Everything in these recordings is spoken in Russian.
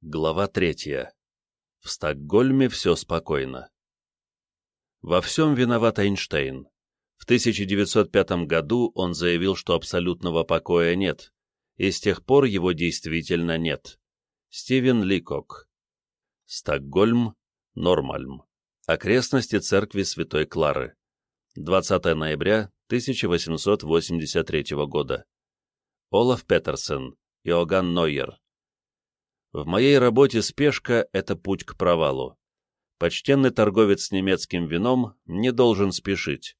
Глава третья. В Стокгольме все спокойно. Во всем виноват Эйнштейн. В 1905 году он заявил, что абсолютного покоя нет, и с тех пор его действительно нет. Стивен Ликок. Стокгольм, Нормальм. Окрестности церкви Святой Клары. 20 ноября 1883 года. Олаф Петерсен, Иоганн Нойер. В моей работе спешка — это путь к провалу. Почтенный торговец с немецким вином не должен спешить,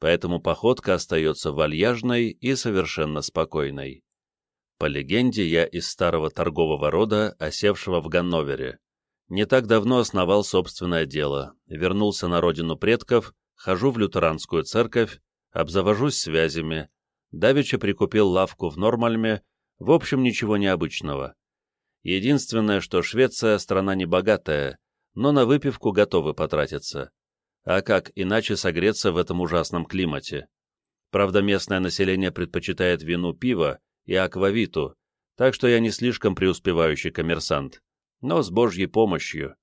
поэтому походка остается вальяжной и совершенно спокойной. По легенде, я из старого торгового рода, осевшего в Ганновере. Не так давно основал собственное дело, вернулся на родину предков, хожу в лютеранскую церковь, обзавожусь связями, давеча прикупил лавку в Нормальме, в общем, ничего необычного. Единственное, что Швеция — страна небогатая, но на выпивку готовы потратиться. А как иначе согреться в этом ужасном климате? Правда, местное население предпочитает вину пива и аквавиту, так что я не слишком преуспевающий коммерсант, но с божьей помощью.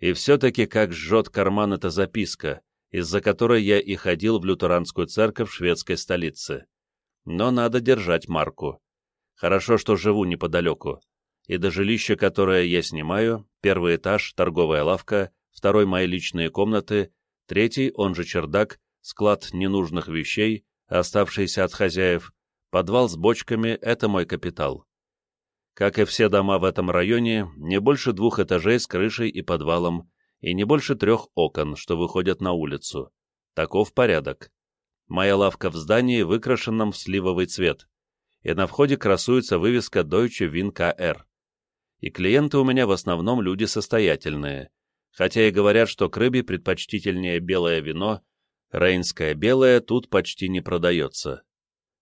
И все-таки как жжет карман эта записка, из-за которой я и ходил в лютеранскую церковь шведской столице. Но надо держать марку. Хорошо, что живу неподалеку и до жилища, которое я снимаю, первый этаж, торговая лавка, второй мои личные комнаты, третий, он же чердак, склад ненужных вещей, оставшиеся от хозяев, подвал с бочками — это мой капитал. Как и все дома в этом районе, не больше двух этажей с крышей и подвалом, и не больше трех окон, что выходят на улицу. Таков порядок. Моя лавка в здании, выкрашенном в сливовый цвет, и на входе красуется вывеска Deutsche Wien KR и клиенты у меня в основном люди состоятельные, хотя и говорят, что к рыбе предпочтительнее белое вино, рейнское белое тут почти не продается.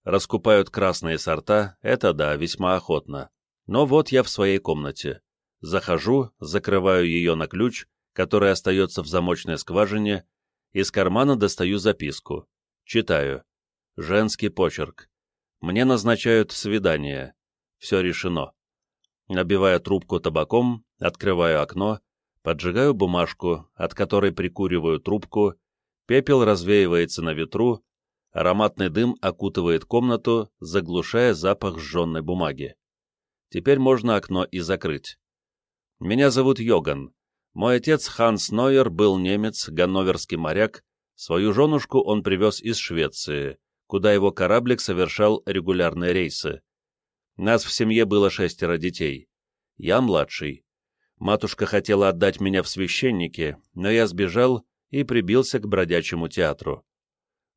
Раскупают красные сорта, это да, весьма охотно. Но вот я в своей комнате. Захожу, закрываю ее на ключ, который остается в замочной скважине, из кармана достаю записку. Читаю. Женский почерк. Мне назначают свидание. Все решено. Набивая трубку табаком, открываю окно, поджигаю бумажку, от которой прикуриваю трубку, пепел развеивается на ветру, ароматный дым окутывает комнату, заглушая запах сжженной бумаги. Теперь можно окно и закрыть. Меня зовут Йоган. Мой отец Ханс Нойер был немец, ганноверский моряк. Свою женушку он привез из Швеции, куда его кораблик совершал регулярные рейсы. Нас в семье было шестеро детей. Я младший. Матушка хотела отдать меня в священники, но я сбежал и прибился к бродячему театру.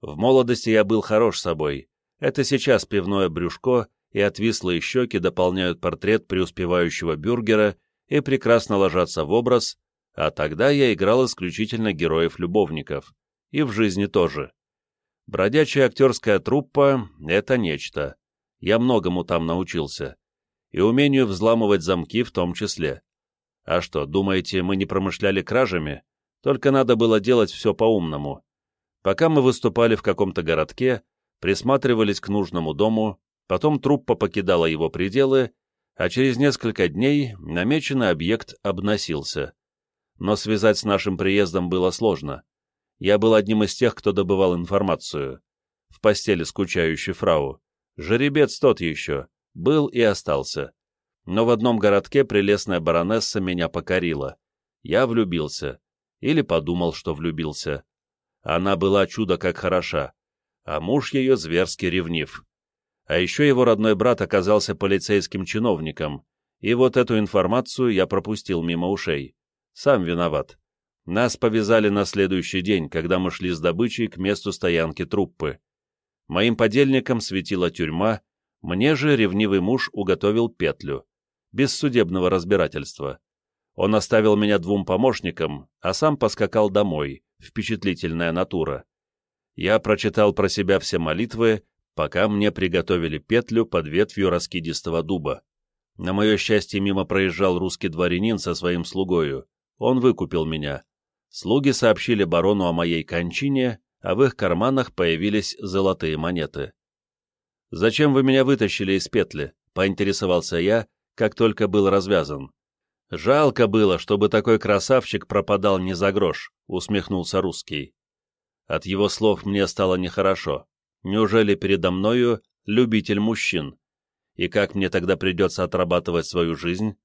В молодости я был хорош собой. Это сейчас пивное брюшко и отвислые щеки дополняют портрет преуспевающего бюргера и прекрасно ложатся в образ, а тогда я играл исключительно героев-любовников. И в жизни тоже. Бродячая актерская труппа — это нечто. Я многому там научился. И умению взламывать замки в том числе. А что, думаете, мы не промышляли кражами? Только надо было делать все по-умному. Пока мы выступали в каком-то городке, присматривались к нужному дому, потом труппа покидала его пределы, а через несколько дней намеченный объект обносился. Но связать с нашим приездом было сложно. Я был одним из тех, кто добывал информацию. В постели скучающей фрау. Жеребец тот еще, был и остался. Но в одном городке прелестная баронесса меня покорила. Я влюбился. Или подумал, что влюбился. Она была чудо как хороша, а муж ее зверски ревнив. А еще его родной брат оказался полицейским чиновником, и вот эту информацию я пропустил мимо ушей. Сам виноват. Нас повязали на следующий день, когда мы шли с добычей к месту стоянки труппы. Моим подельникам светила тюрьма, мне же ревнивый муж уготовил петлю, без судебного разбирательства. Он оставил меня двум помощникам, а сам поскакал домой, впечатлительная натура. Я прочитал про себя все молитвы, пока мне приготовили петлю под ветвью раскидистого дуба. На мое счастье, мимо проезжал русский дворянин со своим слугою. Он выкупил меня. Слуги сообщили барону о моей кончине, а в их карманах появились золотые монеты. «Зачем вы меня вытащили из петли?» — поинтересовался я, как только был развязан. «Жалко было, чтобы такой красавчик пропадал не за грош», — усмехнулся русский. От его слов мне стало нехорошо. Неужели передо мною любитель мужчин? И как мне тогда придется отрабатывать свою жизнь?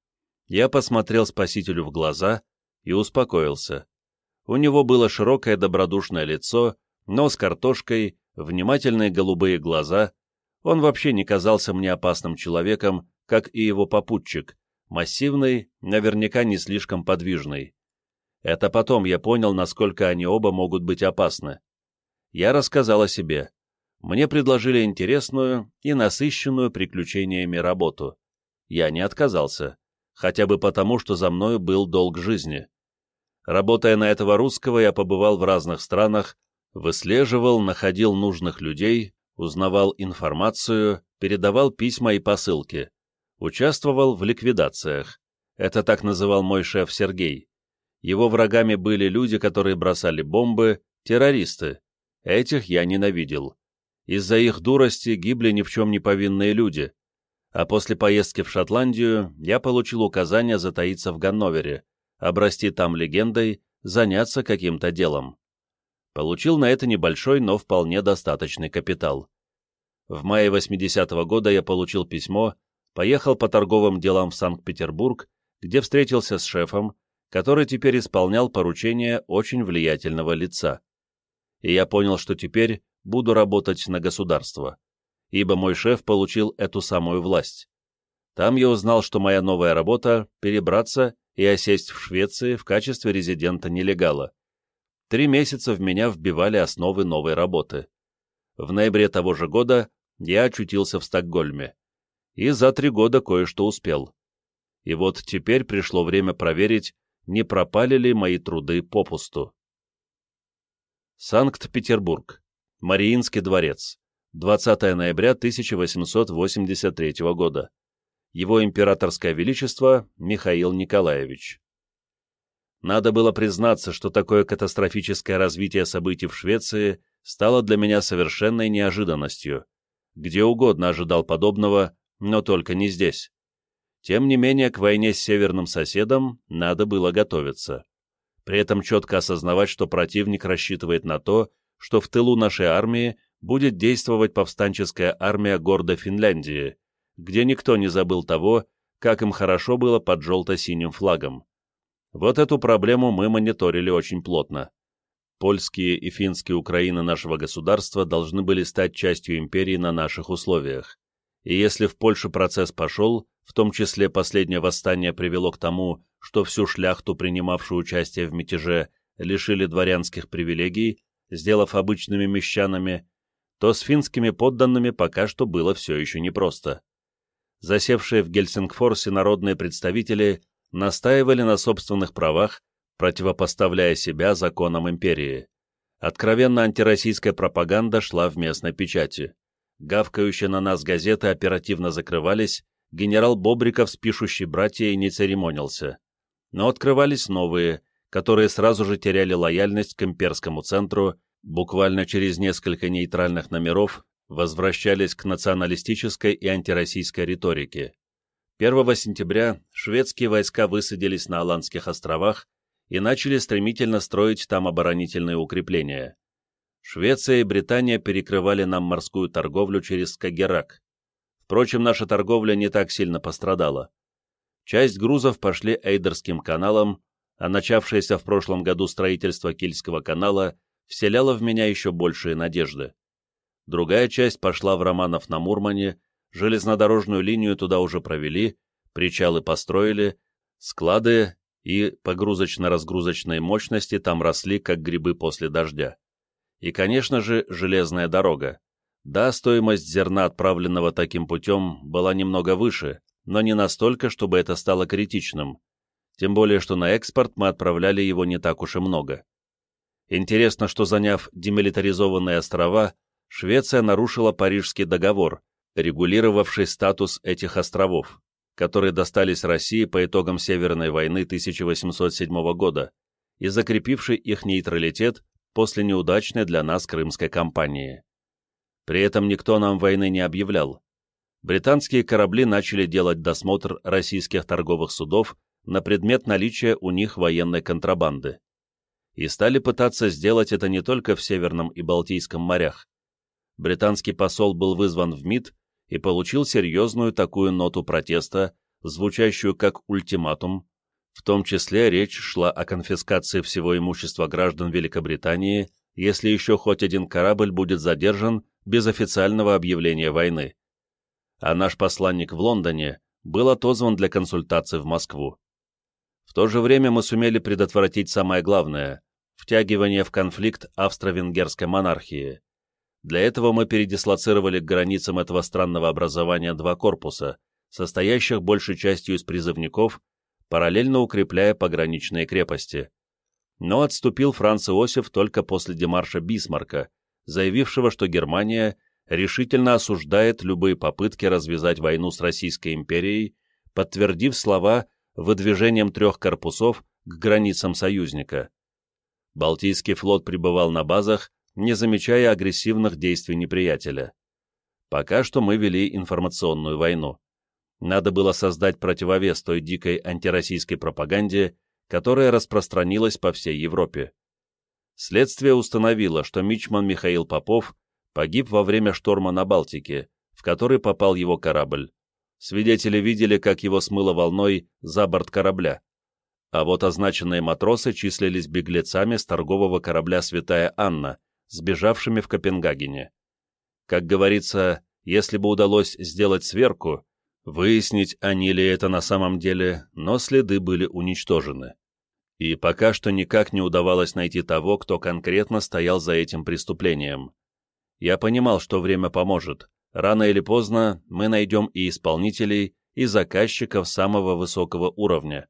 Я посмотрел спасителю в глаза и успокоился. У него было широкое добродушное лицо, нос картошкой, внимательные голубые глаза. Он вообще не казался мне опасным человеком, как и его попутчик, массивный, наверняка не слишком подвижный. Это потом я понял, насколько они оба могут быть опасны. Я рассказал о себе. Мне предложили интересную и насыщенную приключениями работу. Я не отказался, хотя бы потому, что за мною был долг жизни. Работая на этого русского, я побывал в разных странах, выслеживал, находил нужных людей, узнавал информацию, передавал письма и посылки. Участвовал в ликвидациях. Это так называл мой шеф Сергей. Его врагами были люди, которые бросали бомбы, террористы. Этих я ненавидел. Из-за их дурости гибли ни в чем не повинные люди. А после поездки в Шотландию я получил указание затаиться в Ганновере, обрасти там легендой, заняться каким-то делом. Получил на это небольшой, но вполне достаточный капитал. В мае 80-го года я получил письмо, поехал по торговым делам в Санкт-Петербург, где встретился с шефом, который теперь исполнял поручения очень влиятельного лица. И я понял, что теперь буду работать на государство, ибо мой шеф получил эту самую власть. Там я узнал, что моя новая работа — перебраться и осесть в Швеции в качестве резидента-нелегала. Три месяца в меня вбивали основы новой работы. В ноябре того же года я очутился в Стокгольме и за три года кое-что успел. И вот теперь пришло время проверить, не пропали ли мои труды попусту. Санкт-Петербург. Мариинский дворец. 20 ноября 1883 года. Его императорское величество Михаил Николаевич. Надо было признаться, что такое катастрофическое развитие событий в Швеции стало для меня совершенной неожиданностью. Где угодно ожидал подобного, но только не здесь. Тем не менее, к войне с северным соседом надо было готовиться. При этом четко осознавать, что противник рассчитывает на то, что в тылу нашей армии будет действовать повстанческая армия города Финляндии, где никто не забыл того, как им хорошо было под желто-синим флагом. Вот эту проблему мы мониторили очень плотно. Польские и финские Украины нашего государства должны были стать частью империи на наших условиях и если в Польше процесс пошел, в том числе последнее восстание привело к тому, что всю шляхту, принимавшую участие в мятеже, лишили дворянских привилегий, сделав обычными мещанами, то с финскими подданными пока что было все еще непросто. Засевшие в Гельсингфорсе народные представители настаивали на собственных правах, противопоставляя себя законам империи. Откровенно антироссийская пропаганда шла в местной печати. Гавкающие на нас газеты оперативно закрывались, генерал Бобриков с пишущей братьей не церемонился. Но открывались новые, которые сразу же теряли лояльность к имперскому центру, буквально через несколько нейтральных номеров возвращались к националистической и антироссийской риторике. 1 сентября шведские войска высадились на Аландских островах и начали стремительно строить там оборонительные укрепления. Швеция и Британия перекрывали нам морскую торговлю через Скагерак. Впрочем, наша торговля не так сильно пострадала. Часть грузов пошли Эйдерским каналом, а начавшееся в прошлом году строительство Кильского канала вселяло в меня еще большие надежды. Другая часть пошла в Романов на Мурмане, железнодорожную линию туда уже провели, причалы построили, склады и погрузочно-разгрузочные мощности там росли, как грибы после дождя. И, конечно же, железная дорога. Да, стоимость зерна, отправленного таким путем, была немного выше, но не настолько, чтобы это стало критичным. Тем более, что на экспорт мы отправляли его не так уж и много. Интересно, что заняв демилитаризованные острова, Швеция нарушила Парижский договор, регулировавший статус этих островов, которые достались России по итогам Северной войны 1807 года, и закрепивший их нейтралитет после неудачной для нас крымской кампании. При этом никто нам войны не объявлял. Британские корабли начали делать досмотр российских торговых судов на предмет наличия у них военной контрабанды. И стали пытаться сделать это не только в Северном и Балтийском морях. Британский посол был вызван в МИД и получил серьезную такую ноту протеста, звучащую как ультиматум, в том числе речь шла о конфискации всего имущества граждан Великобритании, если еще хоть один корабль будет задержан без официального объявления войны. А наш посланник в Лондоне был отозван для консультаций в Москву. В то же время мы сумели предотвратить самое главное – втягивание в конфликт австро-венгерской монархии. Для этого мы передислоцировали к границам этого странного образования два корпуса, состоящих большей частью из призывников параллельно укрепляя пограничные крепости. Но отступил Франц Иосиф только после демарша Бисмарка, заявившего, что Германия решительно осуждает любые попытки развязать войну с Российской империей, подтвердив слова выдвижением трех корпусов к границам союзника. Балтийский флот пребывал на базах, не замечая агрессивных действий неприятеля. Пока что мы вели информационную войну. Надо было создать противовес той дикой антироссийской пропаганде, которая распространилась по всей Европе. Следствие установило, что мичман Михаил Попов погиб во время шторма на Балтике, в который попал его корабль. Свидетели видели, как его смыло волной за борт корабля. А вот означенные матросы числились беглецами с торгового корабля «Святая Анна», сбежавшими в Копенгагене. Как говорится, если бы удалось сделать сверку, Выяснить, они ли это на самом деле, но следы были уничтожены. И пока что никак не удавалось найти того, кто конкретно стоял за этим преступлением. Я понимал, что время поможет. Рано или поздно мы найдем и исполнителей, и заказчиков самого высокого уровня.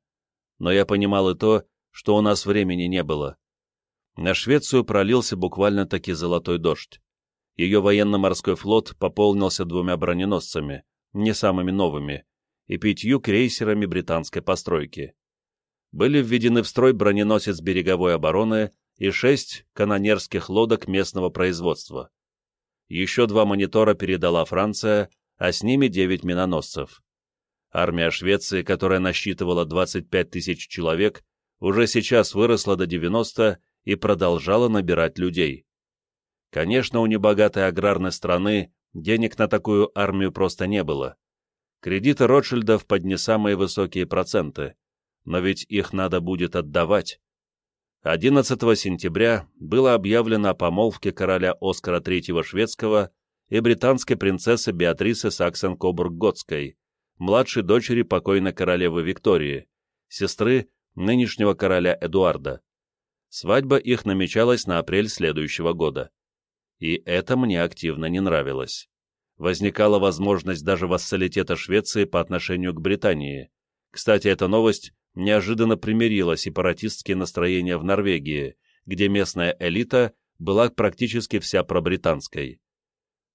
Но я понимал и то, что у нас времени не было. На Швецию пролился буквально-таки золотой дождь. Ее военно-морской флот пополнился двумя броненосцами — не самыми новыми, и пятью крейсерами британской постройки. Были введены в строй броненосец береговой обороны и шесть канонерских лодок местного производства. Еще два монитора передала Франция, а с ними девять миноносцев. Армия Швеции, которая насчитывала 25 тысяч человек, уже сейчас выросла до 90 и продолжала набирать людей. Конечно, у небогатой аграрной страны Денег на такую армию просто не было. Кредиты Ротшильдов под не самые высокие проценты, но ведь их надо будет отдавать. 11 сентября было объявлено о помолвке короля Оскара III шведского и британской принцессы Беатрисы Саксен-Кобург-Готской, младшей дочери покойной королевы Виктории, сестры нынешнего короля Эдуарда. Свадьба их намечалась на апрель следующего года и это мне активно не нравилось. Возникала возможность даже вассалитета Швеции по отношению к Британии. Кстати, эта новость неожиданно примирила сепаратистские настроения в Норвегии, где местная элита была практически вся пробританской.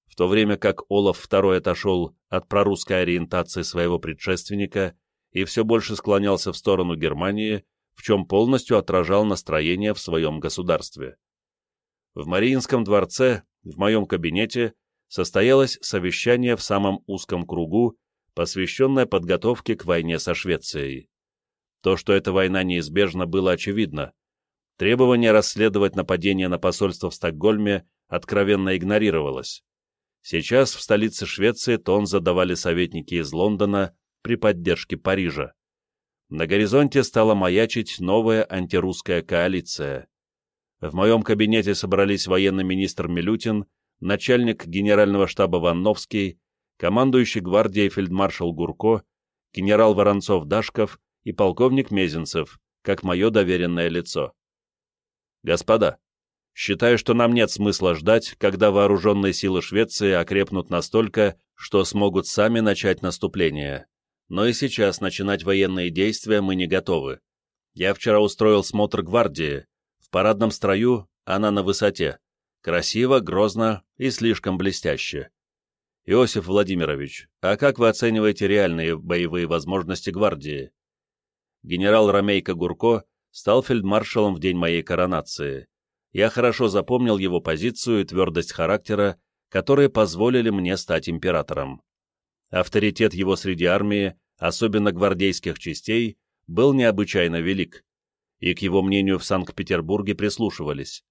В то время как Олаф II отошел от прорусской ориентации своего предшественника и все больше склонялся в сторону Германии, в чем полностью отражал настроение в своем государстве. В Мариинском дворце, в моем кабинете, состоялось совещание в самом узком кругу, посвященное подготовке к войне со Швецией. То, что эта война неизбежна, было очевидно. Требование расследовать нападение на посольство в Стокгольме откровенно игнорировалось. Сейчас в столице Швеции тон задавали советники из Лондона при поддержке Парижа. На горизонте стала маячить новая антирусская коалиция. В моем кабинете собрались военный министр Милютин, начальник генерального штаба Ванновский, командующий гвардией фельдмаршал Гурко, генерал Воронцов-Дашков и полковник Мезенцев, как мое доверенное лицо. Господа, считаю, что нам нет смысла ждать, когда вооруженные силы Швеции окрепнут настолько, что смогут сами начать наступление. Но и сейчас начинать военные действия мы не готовы. Я вчера устроил смотр гвардии, в парадном строю она на высоте. Красиво, грозно и слишком блестяще. Иосиф Владимирович, а как вы оцениваете реальные боевые возможности гвардии? Генерал Ромейко Гурко стал фельдмаршалом в день моей коронации. Я хорошо запомнил его позицию и твердость характера, которые позволили мне стать императором. Авторитет его среди армии, особенно гвардейских частей, был необычайно велик, и к его мнению в Санкт-Петербурге прислушивались.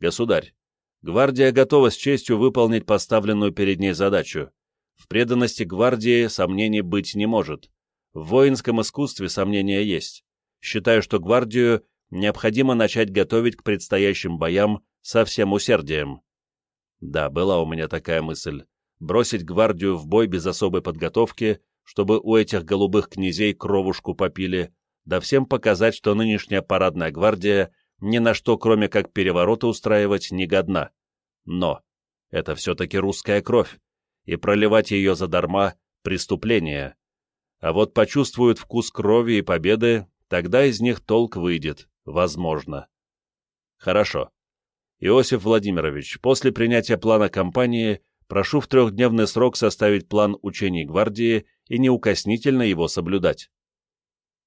«Государь, гвардия готова с честью выполнить поставленную перед ней задачу. В преданности гвардии сомнений быть не может. В воинском искусстве сомнения есть. Считаю, что гвардию необходимо начать готовить к предстоящим боям со всем усердием. Да, была у меня такая мысль. Бросить гвардию в бой без особой подготовки, чтобы у этих голубых князей кровушку попили, да всем показать, что нынешняя парадная гвардия ни на что, кроме как перевороты устраивать, не годна. Но это все-таки русская кровь, и проливать ее задарма — преступление. А вот почувствуют вкус крови и победы, тогда из них толк выйдет, возможно. Хорошо. Иосиф Владимирович, после принятия плана кампании прошу в трехдневный срок составить план учений гвардии и неукоснительно его соблюдать.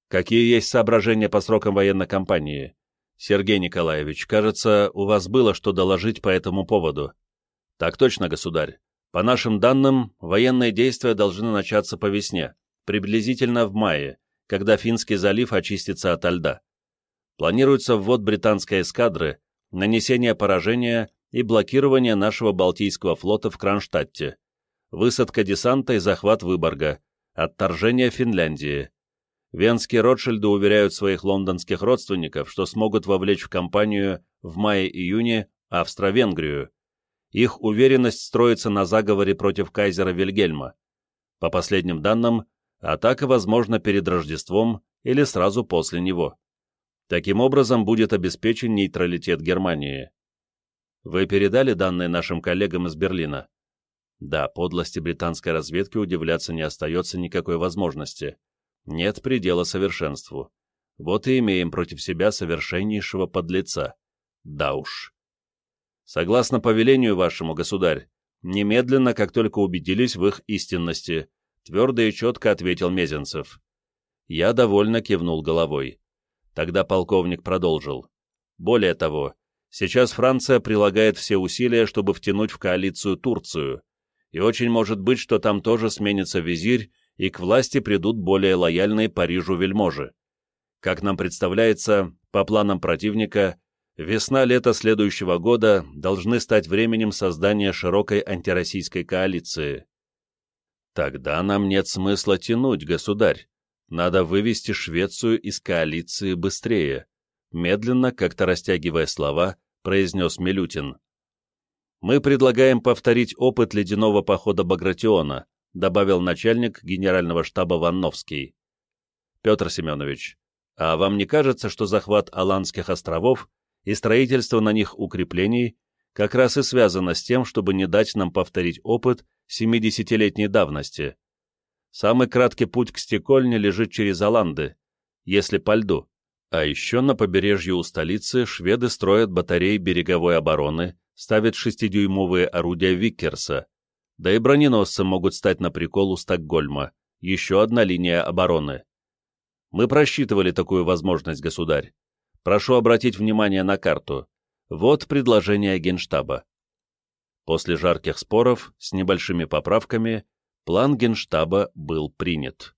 Какие есть соображения по срокам военной кампании? Сергей Николаевич, кажется, у вас было что доложить по этому поводу. Так точно, государь. По нашим данным, военные действия должны начаться по весне, приблизительно в мае, когда Финский залив очистится от льда. Планируется ввод британской эскадры, нанесение поражения и блокирование нашего Балтийского флота в Кронштадте, высадка десанта и захват Выборга, отторжение Финляндии. Венские Ротшильды уверяют своих лондонских родственников, что смогут вовлечь в кампанию в мае-июне Австро-Венгрию, их уверенность строится на заговоре против кайзера Вильгельма. По последним данным, атака возможна перед Рождеством или сразу после него. Таким образом будет обеспечен нейтралитет Германии. Вы передали данные нашим коллегам из Берлина? Да, подлости британской разведки удивляться не остается никакой возможности. Нет предела совершенству. Вот и имеем против себя совершеннейшего подлеца. Да уж. Согласно повелению вашему, государь, немедленно, как только убедились в их истинности, твердо и четко ответил Мезенцев. Я довольно кивнул головой. Тогда полковник продолжил. Более того, сейчас Франция прилагает все усилия, чтобы втянуть в коалицию Турцию, и очень может быть, что там тоже сменится визирь, и к власти придут более лояльные Парижу вельможи. Как нам представляется, по планам противника, Весна-лето следующего года должны стать временем создания широкой антироссийской коалиции. Тогда нам нет смысла тянуть, государь. Надо вывести Швецию из коалиции быстрее. Медленно, как-то растягивая слова, произнес Милютин. Мы предлагаем повторить опыт ледяного похода Багратиона, добавил начальник генерального штаба Ванновский. Петр Семенович, а вам не кажется, что захват Аландских островов и строительство на них укреплений как раз и связано с тем, чтобы не дать нам повторить опыт 70-летней давности. Самый краткий путь к стекольне лежит через Аланды, если по льду. А еще на побережье у столицы шведы строят батареи береговой обороны, ставят шестидюймовые орудия Виккерса, да и броненосцы могут стать на прикол у Стокгольма, еще одна линия обороны. Мы просчитывали такую возможность, государь. Прошу обратить внимание на карту. Вот предложение Генштаба. После жарких споров с небольшими поправками план Генштаба был принят.